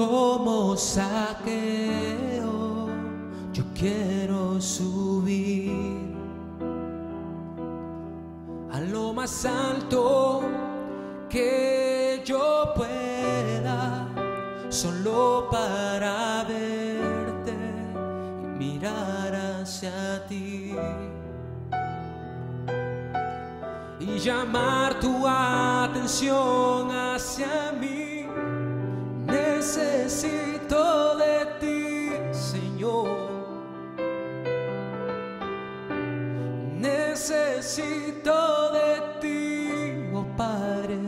como saqueo, yo quiero subir a lo más alto que yo pueda, solo para verte y mirar hacia ti. Y llamar tu atención hacia mí. Necesito de ti, Señor. Necesito de ti, oh Padre.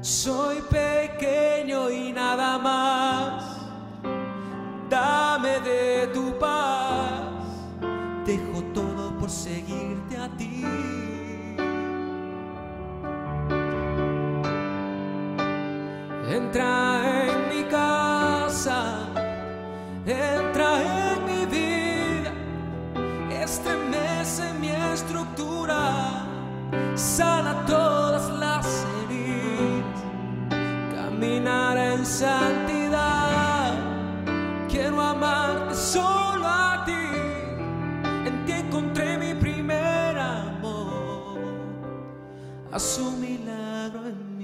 Soy pequeño y nada más. Dame de tu paz. Dejo todo por seguirte a ti. Entra en mi casa, entra en mi vida, estremece mi estructura, sana todas las heridas, caminar en santidad. Quiero amarte solo a ti, en ti encontré mi primer amor, a su milagro en mí.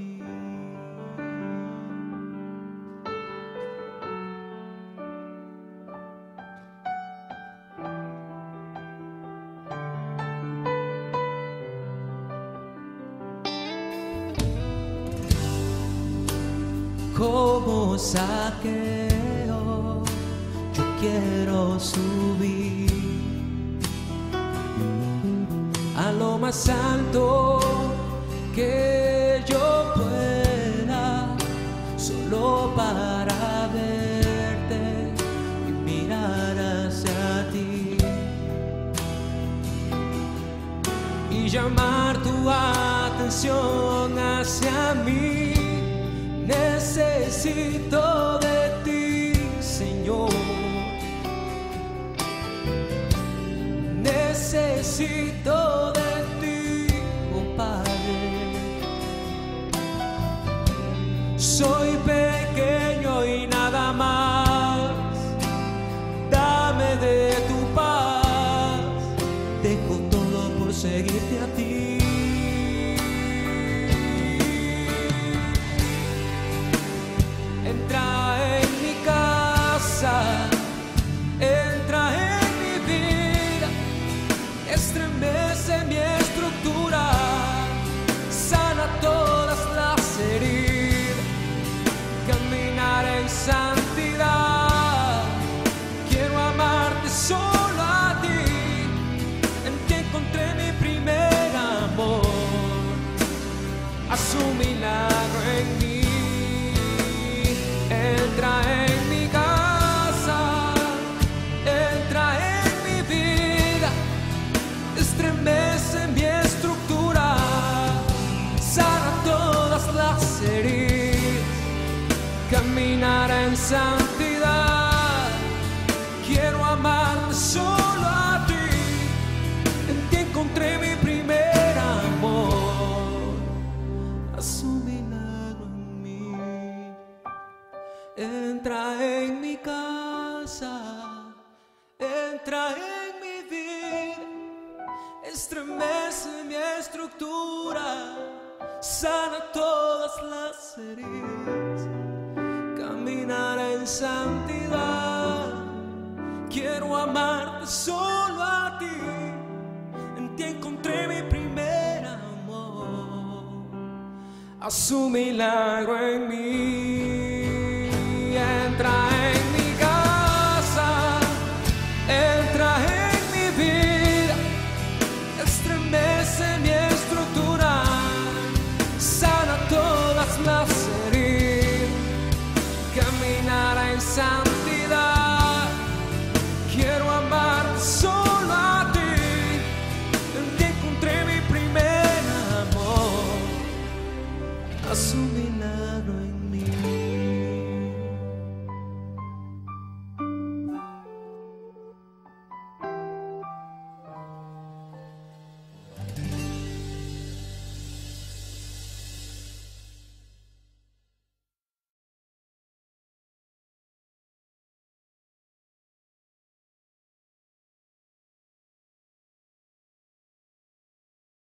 Como saqueo, yo quiero subir a lo más alto que yo pueda, solo para verte y mirar hacia ti y llamar tu atención hacia mí. Necesito de ti, Señor. Necesito de ti, oh Padre. Soy milagro en mí. Entra en mi casa, entra en mi vida, estremece mi estructura, sana todas las heridas, caminar en santidad. Quiero amarte solo casa, entra en mi vida, estremece mi estructura, sana todas las heridas, caminar en santidad. Quiero amarte solo a ti, en ti encontré mi primer amor a su milagro en mí. Todas